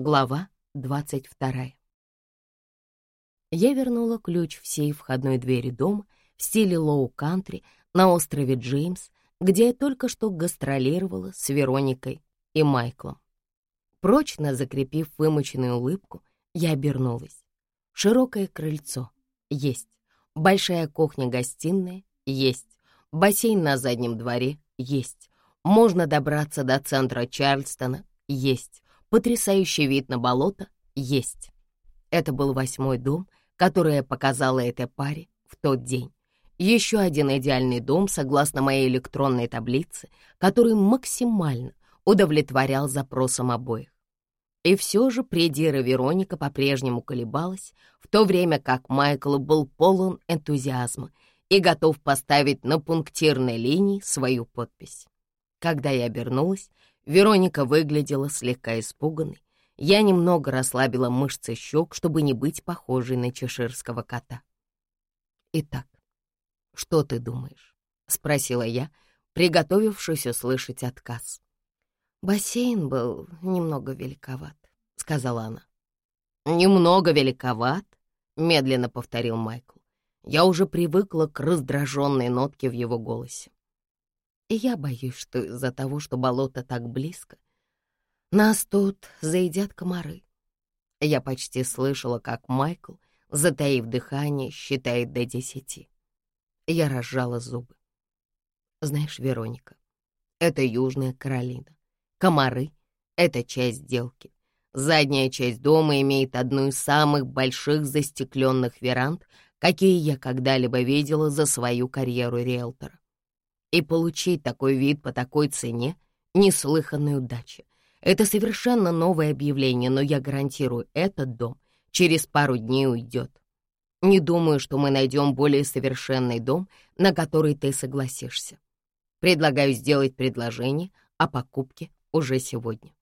Глава 22. Я вернула ключ в сейф входной двери дома в стиле лоу-кантри на острове Джеймс, где я только что гастролировала с Вероникой и Майклом. Прочно закрепив вымученную улыбку, я обернулась. Широкое крыльцо — есть. Большая кухня-гостиная — есть. Бассейн на заднем дворе — есть. Можно добраться до центра Чарльстона — есть. Потрясающий вид на болото — есть. Это был восьмой дом, который я показала этой паре в тот день. Еще один идеальный дом, согласно моей электронной таблице, который максимально удовлетворял запросам обоих. И все же придира Вероника по-прежнему колебалась, в то время как Майкл был полон энтузиазма и готов поставить на пунктирной линии свою подпись. Когда я обернулась, Вероника выглядела слегка испуганной. Я немного расслабила мышцы щек, чтобы не быть похожей на чеширского кота. «Итак, что ты думаешь?» — спросила я, приготовившись услышать отказ. «Бассейн был немного великоват», — сказала она. «Немного великоват?» — медленно повторил Майкл. Я уже привыкла к раздраженной нотке в его голосе. И я боюсь, что из-за того, что болото так близко, нас тут заедят комары. Я почти слышала, как Майкл, затаив дыхание, считает до десяти. Я разжала зубы. Знаешь, Вероника, это Южная Каролина. Комары — это часть сделки. Задняя часть дома имеет одну из самых больших застекленных веранд, какие я когда-либо видела за свою карьеру риэлтора. И получить такой вид по такой цене — неслыханная удача. Это совершенно новое объявление, но я гарантирую, этот дом через пару дней уйдет. Не думаю, что мы найдем более совершенный дом, на который ты согласишься. Предлагаю сделать предложение о покупке уже сегодня.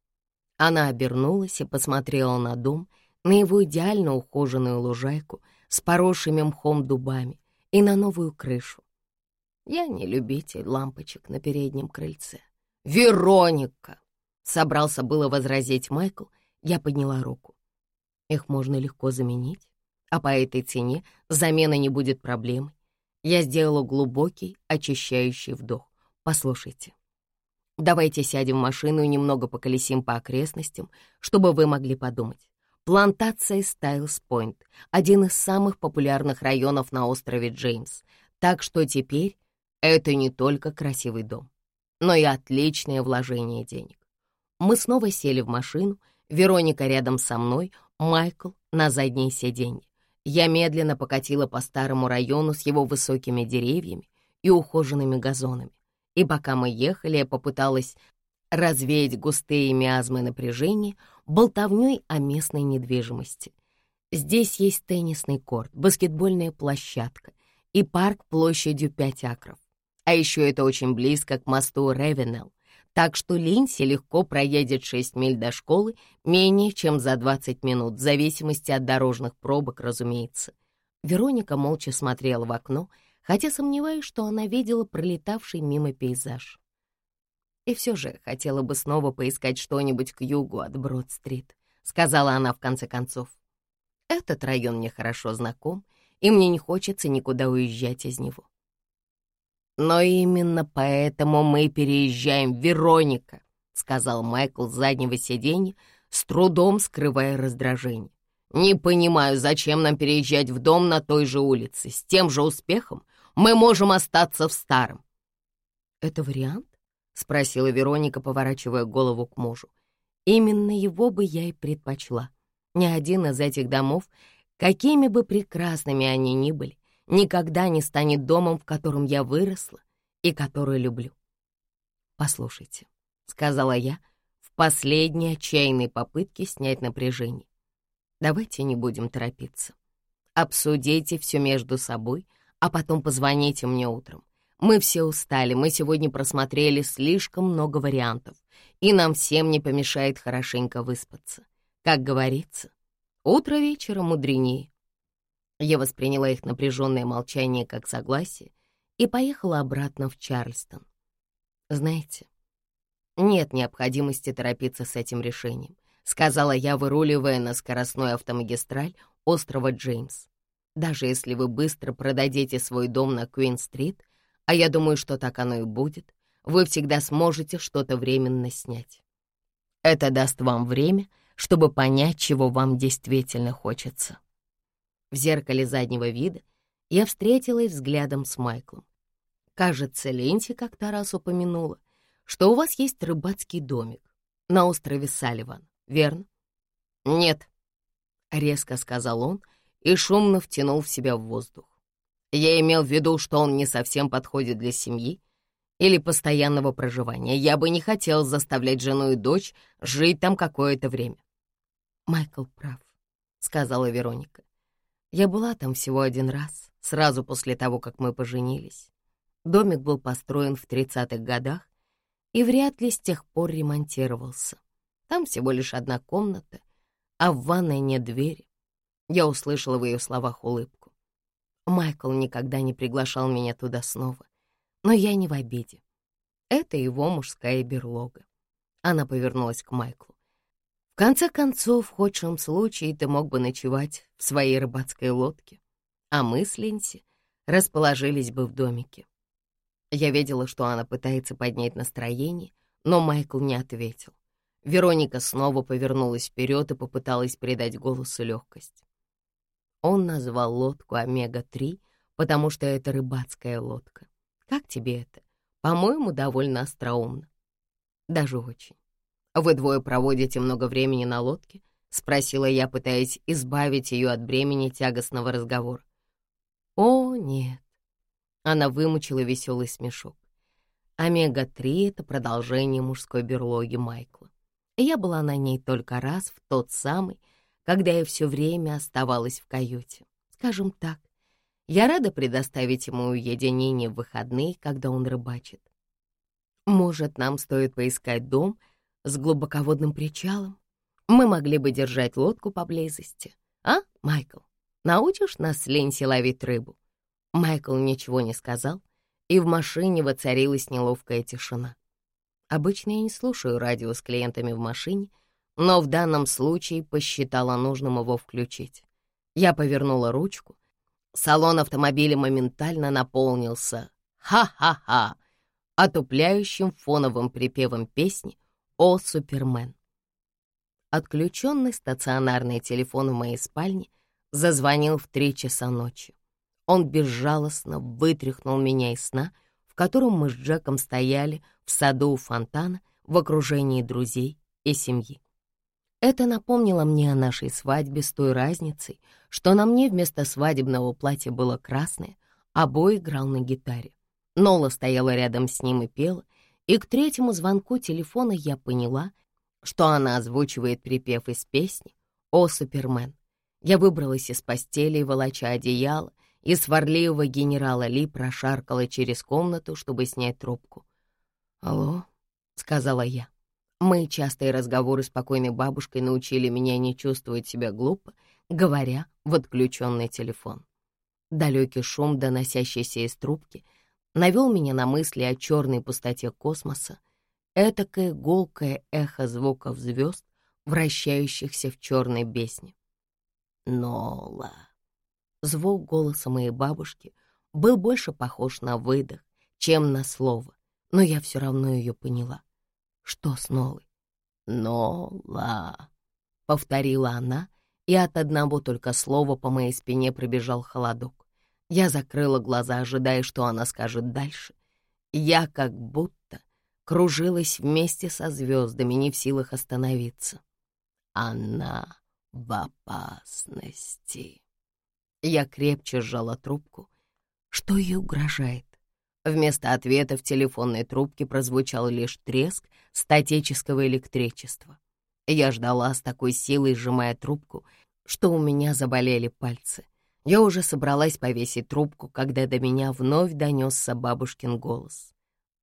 Она обернулась и посмотрела на дом, на его идеально ухоженную лужайку с поросшими мхом дубами и на новую крышу. Я не любитель лампочек на переднем крыльце. «Вероника!» — собрался было возразить Майкл. Я подняла руку. Их можно легко заменить, а по этой цене замена не будет проблемой. Я сделала глубокий, очищающий вдох. Послушайте, Давайте сядем в машину и немного поколесим по окрестностям, чтобы вы могли подумать. Плантация Стайлс-Пойнт — один из самых популярных районов на острове Джеймс, так что теперь это не только красивый дом, но и отличное вложение денег. Мы снова сели в машину, Вероника рядом со мной, Майкл на заднее сиденье. Я медленно покатила по старому району с его высокими деревьями и ухоженными газонами. И пока мы ехали, я попыталась развеять густые миазмы напряжения болтовней о местной недвижимости. Здесь есть теннисный корт, баскетбольная площадка и парк площадью 5 акров. А еще это очень близко к мосту Ревенелл, так что Линси легко проедет 6 миль до школы менее чем за 20 минут, в зависимости от дорожных пробок, разумеется. Вероника молча смотрела в окно — хотя сомневаюсь, что она видела пролетавший мимо пейзаж. И все же хотела бы снова поискать что-нибудь к югу от Брод-стрит, сказала она в конце концов. Этот район мне хорошо знаком, и мне не хочется никуда уезжать из него. Но именно поэтому мы переезжаем, Вероника, сказал Майкл с заднего сиденья, с трудом скрывая раздражение. Не понимаю, зачем нам переезжать в дом на той же улице, с тем же успехом, мы можем остаться в старом». «Это вариант?» — спросила Вероника, поворачивая голову к мужу. «Именно его бы я и предпочла. Ни один из этих домов, какими бы прекрасными они ни были, никогда не станет домом, в котором я выросла и который люблю». «Послушайте», — сказала я, в последней отчаянной попытке снять напряжение. «Давайте не будем торопиться. Обсудите все между собой, а потом позвоните мне утром. Мы все устали, мы сегодня просмотрели слишком много вариантов, и нам всем не помешает хорошенько выспаться. Как говорится, утро вечера мудренее. Я восприняла их напряженное молчание как согласие и поехала обратно в Чарльстон. Знаете, нет необходимости торопиться с этим решением, сказала я, выруливая на скоростной автомагистраль острова Джеймс. «Даже если вы быстро продадите свой дом на Куин-стрит, а я думаю, что так оно и будет, вы всегда сможете что-то временно снять. Это даст вам время, чтобы понять, чего вам действительно хочется». В зеркале заднего вида я встретилась взглядом с Майклом. Кажется, Ленси как-то раз упомянула, что у вас есть рыбацкий домик на острове Салливан, верно? Нет, — резко сказал он и шумно втянул в себя в воздух. Я имел в виду, что он не совсем подходит для семьи или постоянного проживания. Я бы не хотел заставлять жену и дочь жить там какое-то время. Майкл прав, — сказала Вероника. Я была там всего один раз, сразу после того, как мы поженились. Домик был построен в 30-х годах и вряд ли с тех пор ремонтировался. Там всего лишь одна комната, а в ванной нет двери. Я услышала в ее словах улыбку. Майкл никогда не приглашал меня туда снова, но я не в обиде. Это его мужская берлога. Она повернулась к Майклу. Конце концов, в худшем случае ты мог бы ночевать в своей рыбацкой лодке, а мы с Линси расположились бы в домике. Я видела, что она пытается поднять настроение, но Майкл не ответил. Вероника снова повернулась вперед и попыталась придать голосу легкость. Он назвал лодку «Омега-3», потому что это рыбацкая лодка. Как тебе это? По-моему, довольно остроумно. Даже очень. Вы двое проводите много времени на лодке? Спросила я, пытаясь избавить ее от бремени тягостного разговора. О, нет. Она вымучила веселый смешок. Омега-3 — это продолжение мужской берлоги Майкла. Я была на ней только раз, в тот самый, когда я все время оставалась в каюте. Скажем так, я рада предоставить ему уединение в выходные, когда он рыбачит. Может, нам стоит поискать дом с глубоководным причалом? Мы могли бы держать лодку поблизости. А, Майкл, научишь нас с Ленси ловить рыбу?» Майкл ничего не сказал, и в машине воцарилась неловкая тишина. Обычно я не слушаю радио с клиентами в машине, но в данном случае посчитала нужным его включить. Я повернула ручку. Салон автомобиля моментально наполнился «Ха-ха-ха!» отупляющим фоновым припевом песни «О, Супермен!». Отключенный стационарный телефон в моей спальне зазвонил в три часа ночи. Он безжалостно вытряхнул меня из сна — котором мы с Джеком стояли в саду у фонтана в окружении друзей и семьи. Это напомнило мне о нашей свадьбе с той разницей, что на мне вместо свадебного платья было красное, а Бой играл на гитаре. Нола стояла рядом с ним и пела, и к третьему звонку телефона я поняла, что она озвучивает припев из песни «О, Супермен». Я выбралась из постели волоча одеяло, и сварливого генерала Ли прошаркала через комнату, чтобы снять трубку. «Алло», — сказала я. Мои частые разговоры с покойной бабушкой научили меня не чувствовать себя глупо, говоря в отключенный телефон. Далекий шум, доносящийся из трубки, навел меня на мысли о черной пустоте космоса, этакое гулкое эхо звуков звезд, вращающихся в черной бездне. «Нола», Звук голоса моей бабушки был больше похож на выдох, чем на слово, но я все равно ее поняла. Что с Нолой? «Нола», — повторила она, и от одного только слова по моей спине пробежал холодок. Я закрыла глаза, ожидая, что она скажет дальше. Я как будто кружилась вместе со звездами, не в силах остановиться. Она в опасности. Я крепче сжала трубку. Что ей угрожает? Вместо ответа в телефонной трубке прозвучал лишь треск статического электричества. Я ждала с такой силой, сжимая трубку, что у меня заболели пальцы. Я уже собралась повесить трубку, когда до меня вновь донесся бабушкин голос.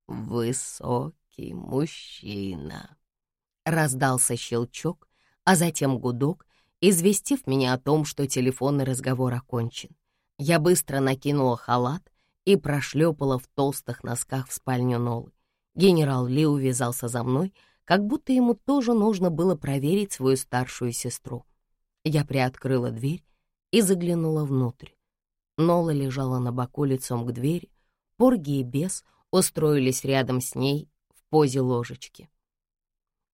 «Высокий мужчина». Раздался щелчок, а затем гудок, известив меня о том, что телефонный разговор окончен. Я быстро накинула халат и прошлепала в толстых носках в спальню Нолы. Генерал Ли увязался за мной, как будто ему тоже нужно было проверить свою старшую сестру. Я приоткрыла дверь и заглянула внутрь. Нола лежала на боку лицом к двери, Порги и Бес устроились рядом с ней в позе ложечки.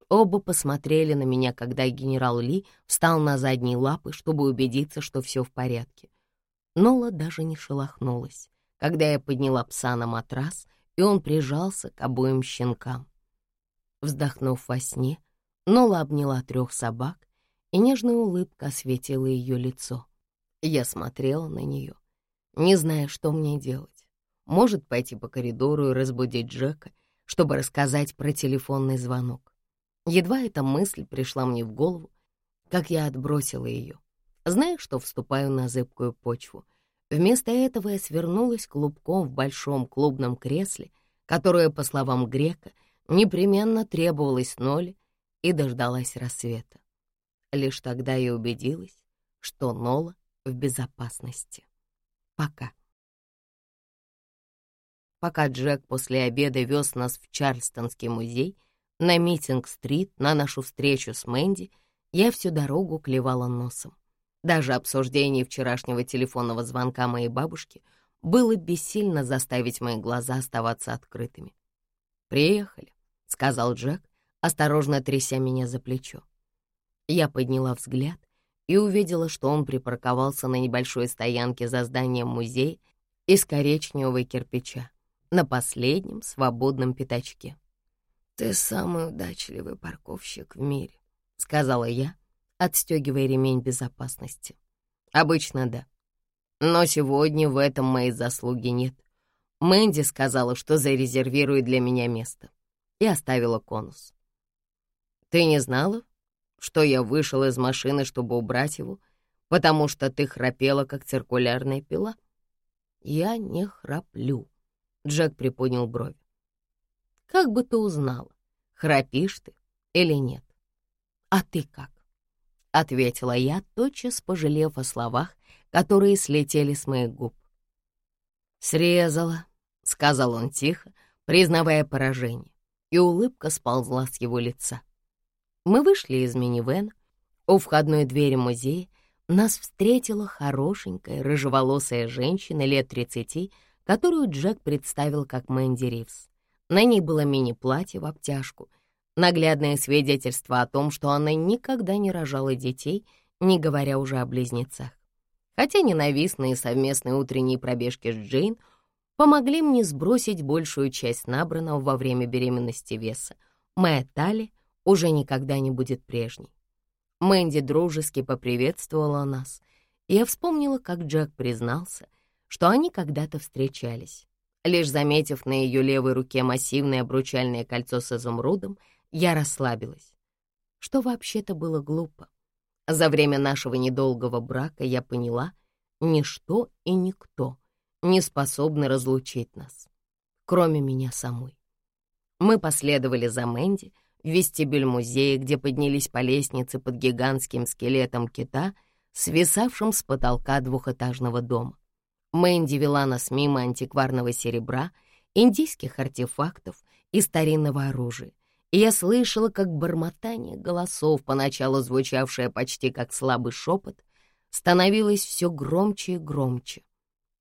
Оба посмотрели на меня, когда генерал Ли встал на задние лапы, чтобы убедиться, что все в порядке. Нола даже не шелохнулась, когда я подняла пса на матрас, и он прижался к обоим щенкам. Вздохнув во сне, Нола обняла трех собак, и нежная улыбка осветила ее лицо. Я смотрела на нее, не зная, что мне делать. Может, пойти по коридору и разбудить Джека, чтобы рассказать про телефонный звонок. Едва эта мысль пришла мне в голову, как я отбросила ее, зная, что вступаю на зыбкую почву. Вместо этого я свернулась клубком в большом клубном кресле, которое, по словам Грека, непременно требовалось ноль и дождалась рассвета. Лишь тогда я убедилась, что Нола в безопасности. Пока. Пока Джек после обеда вез нас в Чарльстонский музей, на митинг-стрит, на нашу встречу с Мэнди, я всю дорогу клевала носом. Даже обсуждение вчерашнего телефонного звонка моей бабушки было бессильно заставить мои глаза оставаться открытыми. «Приехали», — сказал Джек, осторожно тряся меня за плечо. Я подняла взгляд и увидела, что он припарковался на небольшой стоянке за зданием музея из коричневого кирпича на последнем свободном пятачке. «Ты самый удачливый парковщик в мире», — сказала я, отстегивая ремень безопасности. «Обычно да. Но сегодня в этом моей заслуги нет. Мэнди сказала, что зарезервирует для меня место, и оставила конус. Ты не знала, что я вышел из машины, чтобы убрать его, потому что ты храпела, как циркулярная пила?» «Я не храплю», — Джек приподнял брови. «Как бы ты узнала, храпишь ты или нет?» «А ты как?» — ответила я, тотчас пожалев о словах, которые слетели с моих губ. «Срезала», — сказал он тихо, признавая поражение, и улыбка сползла с его лица. Мы вышли из минивэна. У входной двери музея нас встретила хорошенькая, рыжеволосая женщина лет тридцати, которую Джек представил как Мэнди Ривз. На ней было мини-платье в обтяжку — Наглядное свидетельство о том, что она никогда не рожала детей, не говоря уже о близнецах. Хотя ненавистные совместные утренние пробежки с Джейн помогли мне сбросить большую часть набранного во время беременности веса. Моя талия уже никогда не будет прежней. Мэнди дружески поприветствовала нас, и я вспомнила, как Джек признался, что они когда-то встречались. Лишь заметив на ее левой руке массивное обручальное кольцо с изумрудом, я расслабилась, что вообще-то было глупо. За время нашего недолгого брака я поняла, ничто и никто не способны разлучить нас, кроме меня самой. Мы последовали за Мэнди вестибюль музея, где поднялись по лестнице под гигантским скелетом кита, свисавшим с потолка двухэтажного дома. Мэнди вела нас мимо антикварного серебра, индийских артефактов и старинного оружия, и я слышала, как бормотание голосов, поначалу звучавшее почти как слабый шепот, становилось все громче и громче.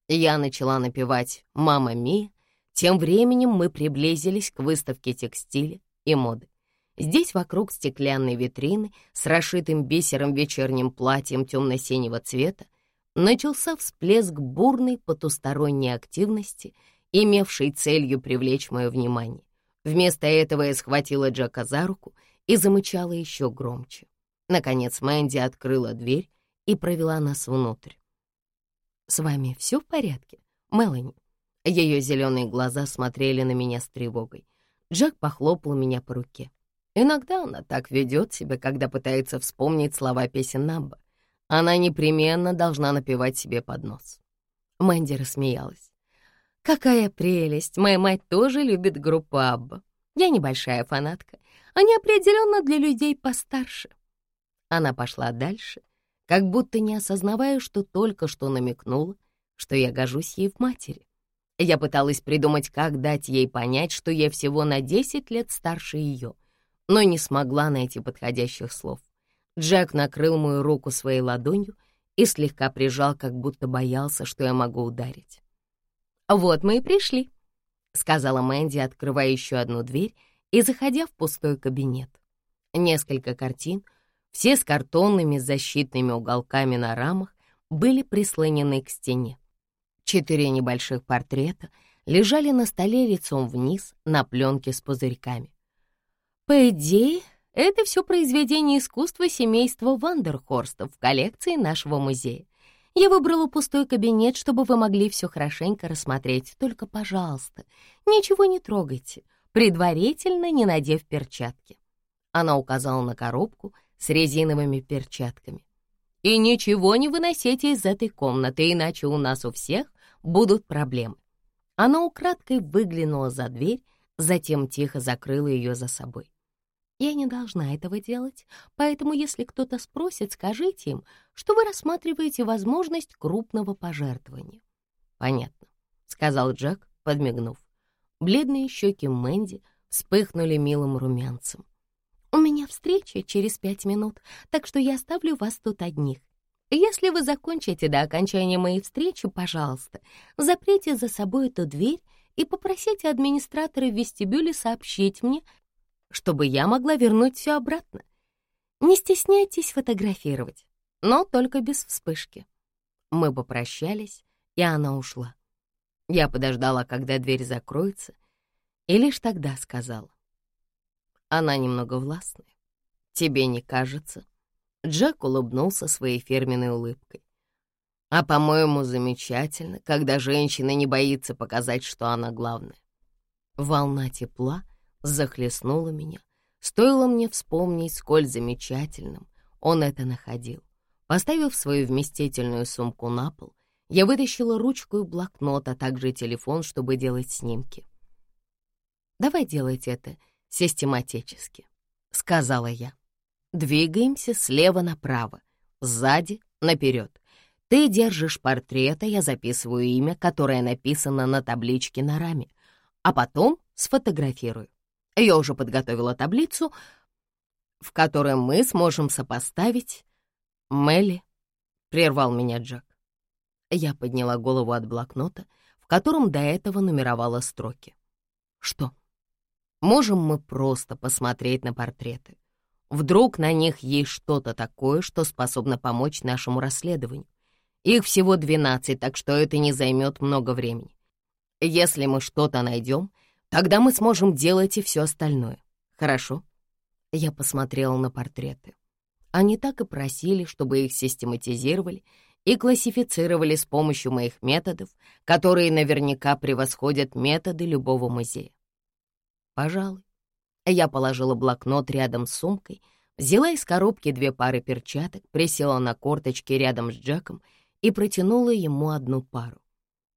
Я начала напевать «Мама Ми», тем временем мы приблизились к выставке текстиля и моды. Здесь вокруг стеклянной витрины с расшитым бисером вечерним платьем темно-синего цвета начался всплеск бурной потусторонней активности, имевшей целью привлечь мое внимание. Вместо этого я схватила Джека за руку и замычала еще громче. Наконец Мэнди открыла дверь и провела нас внутрь. «С вами все в порядке, Мелани?» Ее зеленые глаза смотрели на меня с тревогой. Джек похлопал меня по руке. Иногда она так ведет себя, когда пытается вспомнить слова песен Намба. Она непременно должна напевать себе под нос. Мэнди рассмеялась. Какая прелесть! Моя мать тоже любит группу Абба. Я небольшая фанатка. Они определенно для людей постарше. Она пошла дальше, как будто не осознавая, что только что намекнула, что я гожусь ей в матери. Я пыталась придумать, как дать ей понять, что я всего на 10 лет старше ее. Но не смогла найти подходящих слов. Джек накрыл мою руку своей ладонью и слегка прижал, как будто боялся, что я могу ударить. «Вот мы и пришли», — сказала Мэнди, открывая еще одну дверь и заходя в пустой кабинет. Несколько картин, все с картонными защитными уголками на рамах, были прислонены к стене. Четыре небольших портрета лежали на столе лицом вниз на пленке с пузырьками. По идее, это все произведение искусства семейства Вандерхорстов в коллекции нашего музея. Я выбрала пустой кабинет, чтобы вы могли все хорошенько рассмотреть. Только, пожалуйста, ничего не трогайте, предварительно не надев перчатки. Она указала на коробку с резиновыми перчатками. И ничего не выносите из этой комнаты, иначе у нас у всех будут проблемы. Она украдкой выглянула за дверь, затем тихо закрыла ее за собой. Я не должна этого делать, поэтому если кто-то спросит, скажите им, что вы рассматриваете возможность крупного пожертвования. «Понятно», — сказал Джек, подмигнув. Бледные щеки Мэнди вспыхнули милым румянцем. «У меня встреча через пять минут, так что я оставлю вас тут одних. Если вы закончите до окончания моей встречи, пожалуйста, заприте за собой эту дверь и попросите администратора в вестибюле сообщить мне, чтобы я могла вернуть все обратно. Не стесняйтесь фотографировать, но только без вспышки. Мы попрощались, и она ушла. Я подождала, когда дверь закроется, и лишь тогда сказала. Она немного властная. Тебе не кажется? Джек улыбнулся своей фирменной улыбкой. А, по-моему, замечательно, когда женщина не боится показать, что она главная. Волна тепла захлестнуло меня. Стоило мне вспомнить, сколь замечательным он это находил. Поставив свою вместительную сумку на пол, я вытащила ручку и блокнот, а также телефон, чтобы делать снимки. «Давай делать это систематически», — сказала я. «Двигаемся слева направо, сзади наперед. Ты держишь портрет, а я записываю имя, которое написано на табличке на раме, а потом сфотографирую. Я уже подготовила таблицу, в которой мы сможем сопоставить... Мелли, — прервал меня Джек. Я подняла голову от блокнота, в котором до этого нумеровала строки. Что? Можем мы просто посмотреть на портреты? Вдруг на них есть что-то такое, что способно помочь нашему расследованию. Их всего 12, так что это не займет много времени. Если мы что-то найдем, Тогда мы сможем делать и все остальное. Хорошо?» Я посмотрела на портреты. Они так и просили, чтобы их систематизировали и классифицировали с помощью моих методов, которые наверняка превосходят методы любого музея. Пожалуй. Я положила блокнот рядом с сумкой, взяла из коробки две пары перчаток, присела на корточки рядом с Джеком и протянула ему одну пару.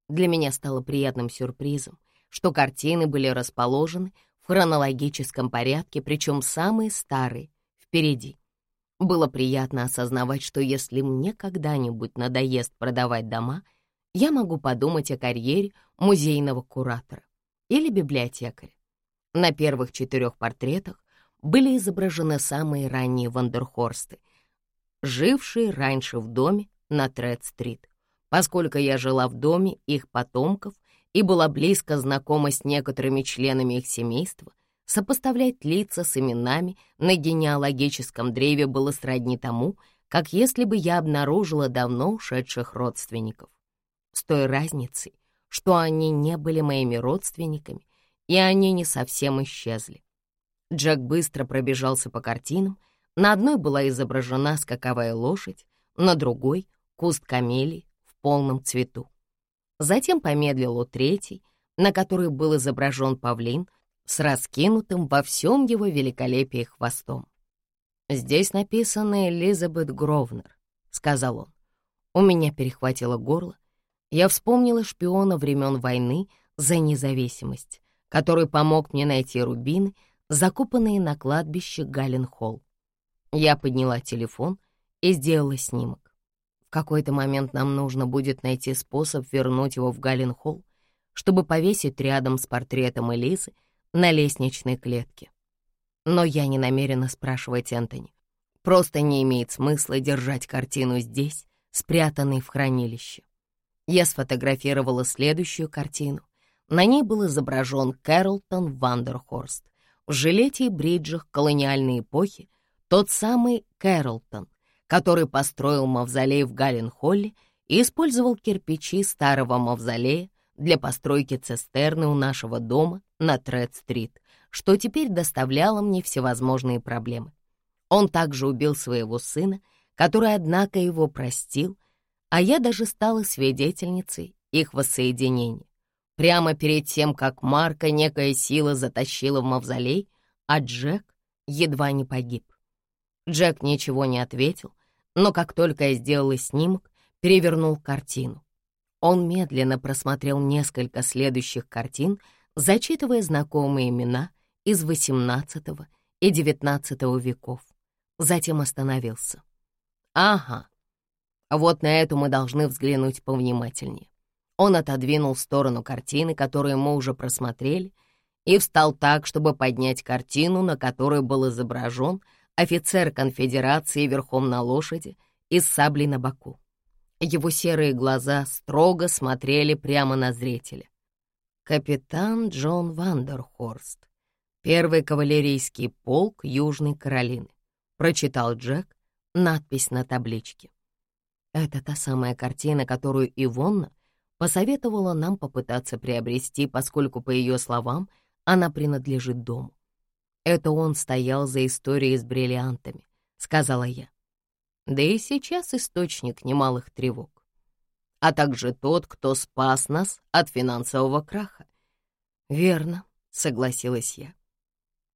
Для меня стало приятным сюрпризом, что картины были расположены в хронологическом порядке, причем самые старые — впереди. Было приятно осознавать, что если мне когда-нибудь надоест продавать дома, я могу подумать о карьере музейного куратора или библиотекаря. На первых четырех портретах были изображены самые ранние Вандерхорсты, жившие раньше в доме на Тред-стрит. Поскольку я жила в доме их потомков, и была близко знакома с некоторыми членами их семейства, сопоставлять лица с именами на генеалогическом древе было сродни тому, как если бы я обнаружила давно ушедших родственников. С той разницей, что они не были моими родственниками, и они не совсем исчезли. Джек быстро пробежался по картинам. На одной была изображена скаковая лошадь, на другой — куст камелий в полном цвету. Затем помедлил у третьей, на которой был изображен павлин с раскинутым во всем его великолепии хвостом. «Здесь написано Элизабет Гровнер», — сказал он. У меня перехватило горло. Я вспомнила шпиона времен войны за независимость, который помог мне найти рубины, закопанные на кладбище Галленхолл. Я подняла телефон и сделала снимок какой-то момент нам нужно будет найти способ вернуть его в Галленхолл, чтобы повесить рядом с портретом Элизы на лестничной клетке. Но я не намерена спрашивать Энтони. Просто не имеет смысла держать картину здесь, спрятанной в хранилище. Я сфотографировала следующую картину. На ней был изображен Кэролтон Вандерхорст в жилете и бриджах колониальной эпохи, тот самый Кэролтон, который построил мавзолей в Галленхолле и использовал кирпичи старого мавзолея для постройки цистерны у нашего дома на Тред-стрит, что теперь доставляло мне всевозможные проблемы. Он также убил своего сына, который, однако, его простил, а я даже стала свидетельницей их воссоединения. Прямо перед тем, как Марка некая сила затащила в мавзолей, а Джек едва не погиб. Джек ничего не ответил, но как только я сделала снимок, перевернул картину. Он медленно просмотрел несколько следующих картин, зачитывая знакомые имена из XVIII и XIX веков. Затем остановился. «Ага, вот на эту мы должны взглянуть повнимательнее». Он отодвинул в сторону картины, которую мы уже просмотрели, и встал так, чтобы поднять картину, на которой был изображен офицер конфедерации верхом на лошади и с саблей на боку. Его серые глаза строго смотрели прямо на зрителя. Капитан Джон Вандерхорст, первый кавалерийский полк Южной Каролины, прочитал Джек надпись на табличке. Это та самая картина, которую Ивонна посоветовала нам попытаться приобрести, поскольку, по ее словам, она принадлежит дому. Это он стоял за историей с бриллиантами, сказала я. Да и сейчас источник немалых тревог. А также тот, кто спас нас от финансового краха. Верно, согласилась я.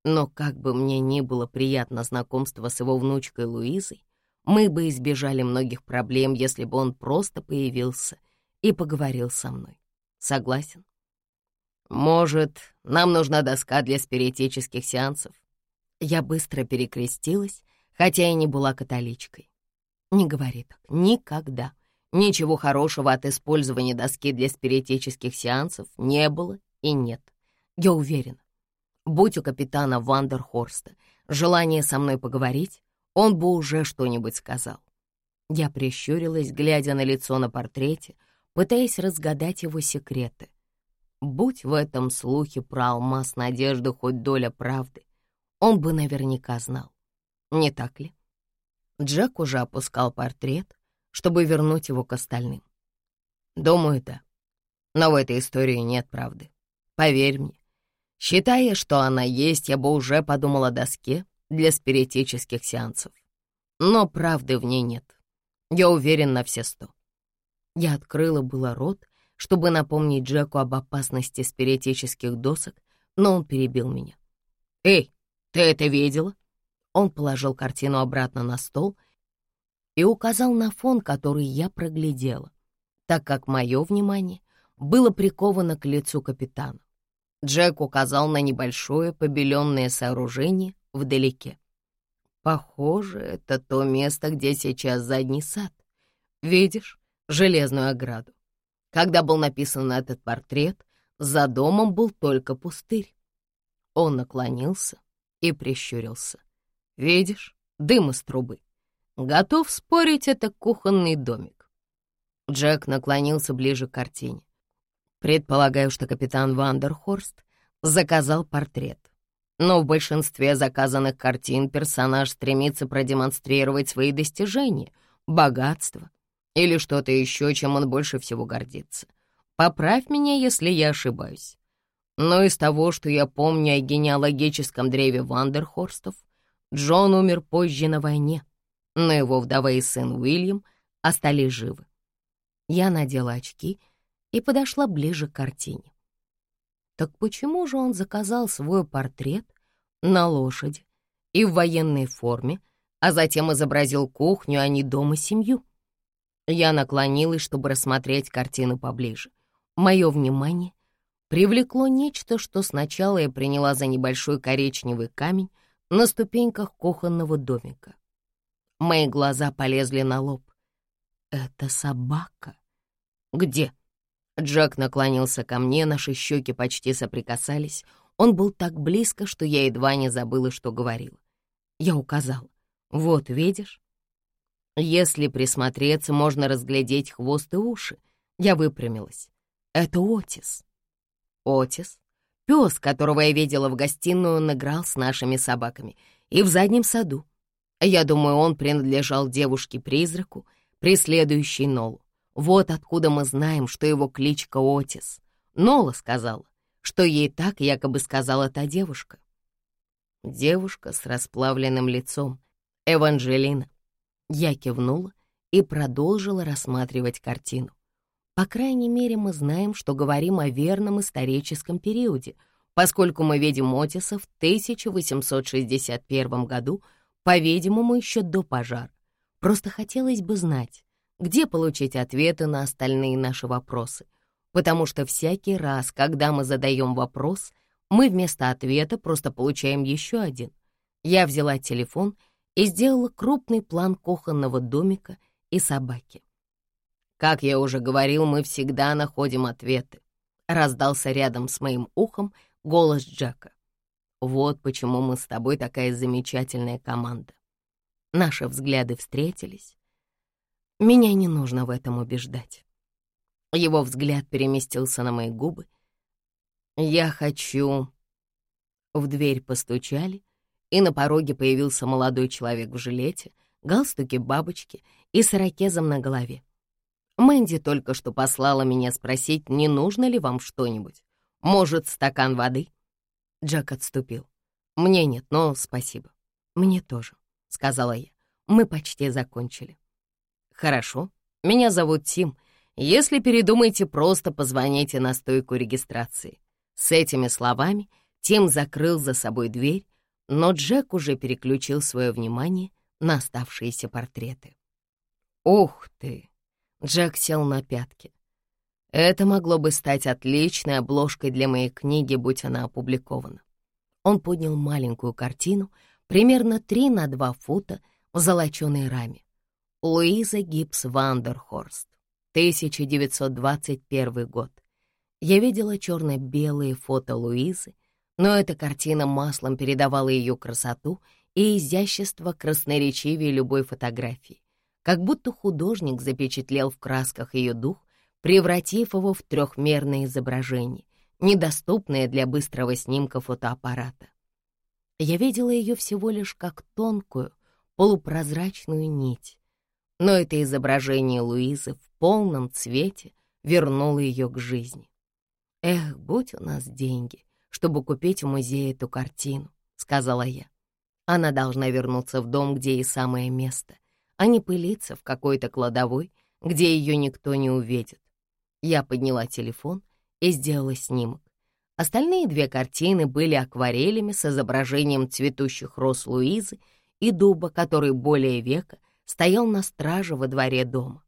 Но как бы мне ни было приятно знакомство с его внучкой Луизой, мы бы избежали многих проблем, если бы он просто появился и поговорил со мной. Согласен? «Может, нам нужна доска для спиритических сеансов?» Я быстро перекрестилась, хотя и не была католичкой. Не говори так, никогда. Ничего хорошего от использования доски для спиритических сеансов не было и нет. Я уверена. Будь у капитана Вандерхорста желание со мной поговорить, он бы уже что-нибудь сказал. Я прищурилась, глядя на лицо на портрете, пытаясь разгадать его секреты. Будь в этом слухе про алмаз надежды хоть доля правды, он бы наверняка знал. Не так ли? Джек уже опускал портрет, чтобы вернуть его к остальным. Думаю, да. Но в этой истории нет правды. Поверь мне. Считая, что она есть, я бы уже подумал о доске для спиритических сеансов. Но правды в ней нет. Я уверен на все сто. Я открыла было рот, чтобы напомнить Джеку об опасности спиритических досок, но он перебил меня. «Эй, ты это видела?» Он положил картину обратно на стол и указал на фон, который я проглядела, так как мое внимание было приковано к лицу капитана. Джек указал на небольшое побеленное сооружение вдалеке. Похоже, это то место, где сейчас задний сад. Видишь железную ограду? Когда был написан этот портрет, за домом был только пустырь. Он наклонился и прищурился. «Видишь, дым из трубы. Готов спорить, это кухонный домик». Джек наклонился ближе к картине. Предполагаю, что капитан Вандерхорст заказал портрет. Но в большинстве заказанных картин персонаж стремится продемонстрировать свои достижения, богатство или что-то еще, чем он больше всего гордится. Поправь меня, если я ошибаюсь. Но из того, что я помню о генеалогическом древе Вандерхорстов, Джон умер позже на войне, но его вдова и сын Уильям остались живы. Я надела очки и подошла ближе к картине. Так почему же он заказал свой портрет на лошади и в военной форме, а затем изобразил кухню, а не дом и семью? Я наклонилась, чтобы рассмотреть картину поближе. Мое внимание привлекло нечто, что сначала я приняла за небольшой коричневый камень на ступеньках кухонного домика. Мои глаза полезли на лоб. «Это собака». «Где?» Джек наклонился ко мне, наши щеки почти соприкасались. Он был так близко, что я едва не забыла, что говорила. Я указал. «Вот, видишь?» Если присмотреться, можно разглядеть хвост и уши. Я выпрямилась. Это Отис. Отис? Пес, которого я видела в гостиную, он играл с нашими собаками. И в заднем саду. Я думаю, он принадлежал девушке-призраку, преследующей Нолу. Вот откуда мы знаем, что его кличка Отис. Нола сказала, что ей так якобы сказала та девушка. Девушка с расплавленным лицом, Эванжелина. Я кивнула и продолжила рассматривать картину. По крайней мере, мы знаем, что говорим о верном историческом периоде, поскольку мы видим Отиса в 1861 году, по-видимому, еще до пожара. Просто хотелось бы знать, где получить ответы на остальные наши вопросы, потому что всякий раз, когда мы задаем вопрос, мы вместо ответа просто получаем еще один. Я взяла телефон и сделала крупный план кухонного домика и собаки. Как я уже говорил, мы всегда находим ответы. Раздался рядом с моим ухом голос Джека. Вот почему мы с тобой такая замечательная команда. Наши взгляды встретились. Меня не нужно в этом убеждать. Его взгляд переместился на мои губы. Я хочу... В дверь постучали, и на пороге появился молодой человек в жилете, галстуке бабочки и с ирокезом на голове. Мэнди только что послала меня спросить, не нужно ли вам что-нибудь. Может, стакан воды?» Джек отступил. «Мне нет, но спасибо». «Мне тоже», — сказала я. «Мы почти закончили». «Хорошо. Меня зовут Тим. Если передумаете, просто позвоните на стойку регистрации». С этими словами Тим закрыл за собой дверь, но Джек уже переключил свое внимание на оставшиеся портреты. «Ух ты!» Джек сел на пятки. Это могло бы стать отличной обложкой для моей книги, будь она опубликована. Он поднял маленькую картину, примерно 3 на 2 фута, в золоченой раме. Луиза Гибс Вандерхорст, 1921 год. Я видела черно-белые фото Луизы, но эта картина маслом передавала ее красоту и изящество красноречивее любой фотографии как будто художник запечатлел в красках ее дух, превратив его в трехмерное изображение, недоступное для быстрого снимка фотоаппарата. Я видела ее всего лишь как тонкую, полупрозрачную нить, но это изображение Луизы в полном цвете вернуло ее к жизни. «Эх, будь у нас деньги, чтобы купить в музее эту картину», — сказала я. Она должна вернуться в дом, где и самое место — а не пылиться в какой-то кладовой, где ее никто не увидит. Я подняла телефон и сделала снимок. Остальные две картины были акварелями с изображением цветущих роз Луизы и дуба, который более века стоял на страже во дворе дома.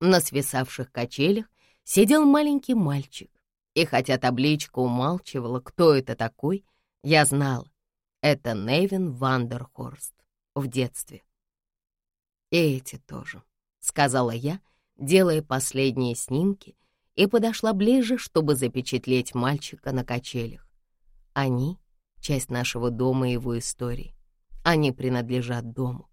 На свисавших качелях сидел маленький мальчик, и хотя табличка умалчивала, кто это такой, я знала, это Невин Вандерхорст в детстве. «И эти тоже», — сказала я, делая последние снимки, и подошла ближе, чтобы запечатлеть мальчика на качелях. Они — часть нашего дома и его истории. Они принадлежат дому.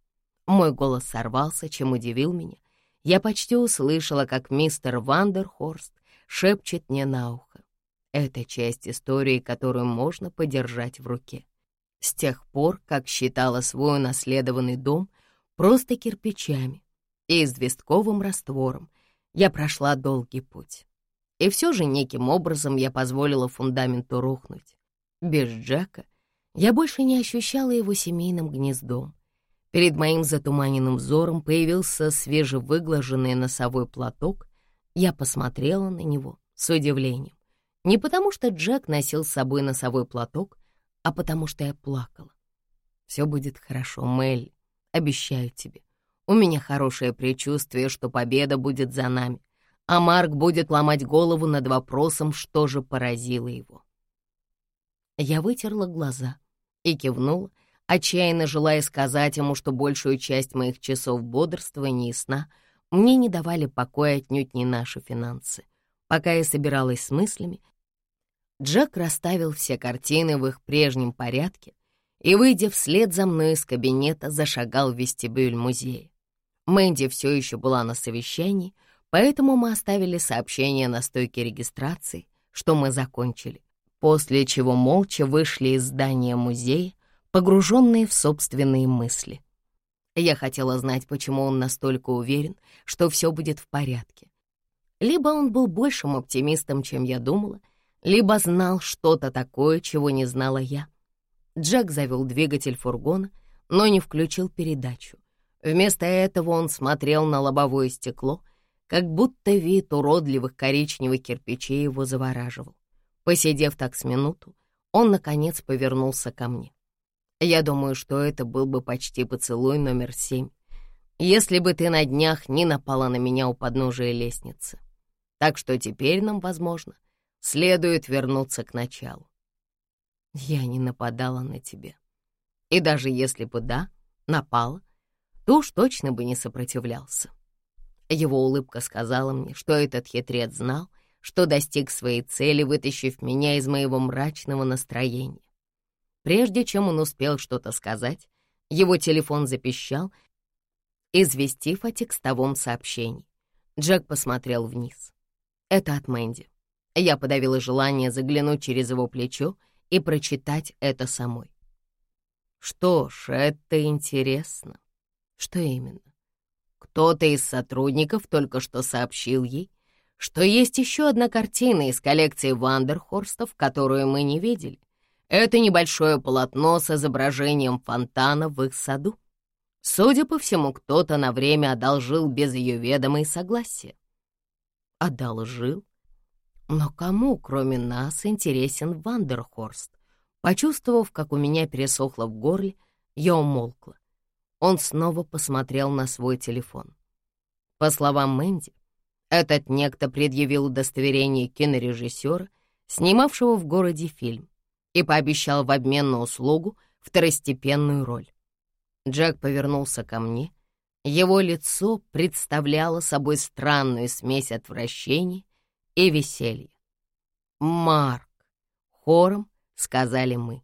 Мой голос сорвался, чем удивил меня. Я почти услышала, как мистер Вандерхорст шепчет мне на ухо. Это часть истории, которую можно подержать в руке. С тех пор, как считала свой унаследованный дом просто кирпичами и известковым раствором, я прошла долгий путь. И все же неким образом я позволила фундаменту рухнуть. Без Джека я больше не ощущала его семейным гнездом. Перед моим затуманенным взором появился свежевыглаженный носовой платок. Я посмотрела на него с удивлением. Не потому что Джек носил с собой носовой платок, а потому что я плакала. «Все будет хорошо, Мелли обещаю тебе. У меня хорошее предчувствие, что победа будет за нами, а Марк будет ломать голову над вопросом, что же поразило его. Я вытерла глаза и кивнула, отчаянно желая сказать ему, что большую часть моих часов бодрствования и сна мне не давали покоя отнюдь не наши финансы. Пока я собиралась с мыслями, Джек расставил все картины в их прежнем порядке и, выйдя вслед за мной из кабинета, зашагал в вестибюль музея. Мэнди все еще была на совещании, поэтому мы оставили сообщение на стойке регистрации, что мы закончили, после чего молча вышли из здания музея, погруженные в собственные мысли. Я хотела знать, почему он настолько уверен, что все будет в порядке. Либо он был большим оптимистом, чем я думала, либо знал что-то такое, чего не знала я. Джек завел двигатель фургона, но не включил передачу. Вместо этого он смотрел на лобовое стекло, как будто вид уродливых коричневых кирпичей его завораживал. Посидев так с минуту, он, наконец, повернулся ко мне. Я думаю, что это был бы почти поцелуй номер семь, если бы ты на днях не напала на меня у подножия лестницы. Так что теперь нам, возможно, следует вернуться к началу. Я не нападала на тебя. И даже если бы да, напала, то уж точно бы не сопротивлялся. Его улыбка сказала мне, что этот хитрец знал, что достиг своей цели, вытащив меня из моего мрачного настроения. Прежде чем он успел что-то сказать, его телефон запищал, известив о текстовом сообщении. Джек посмотрел вниз. Это от Мэнди. Я подавила желание заглянуть через его плечо и прочитать это самой. Что ж, это интересно. Что именно? Кто-то из сотрудников только что сообщил ей, что есть еще одна картина из коллекции Вандерхорстов, которую мы не видели. Это небольшое полотно с изображением фонтана в их саду. Судя по всему, кто-то на время одолжил без ее ведома и согласия. Одолжил? Но кому, кроме нас, интересен Вандерхорст? Почувствовав, как у меня пересохло в горле, я умолкла. Он снова посмотрел на свой телефон. По словам Мэнди, этот некто предъявил удостоверение кинорежиссера, снимавшего в городе фильм, и пообещал в обмен на услугу второстепенную роль. Джек повернулся ко мне. Его лицо представляло собой странную смесь отвращения и веселья. «Марк!» — хором сказали мы.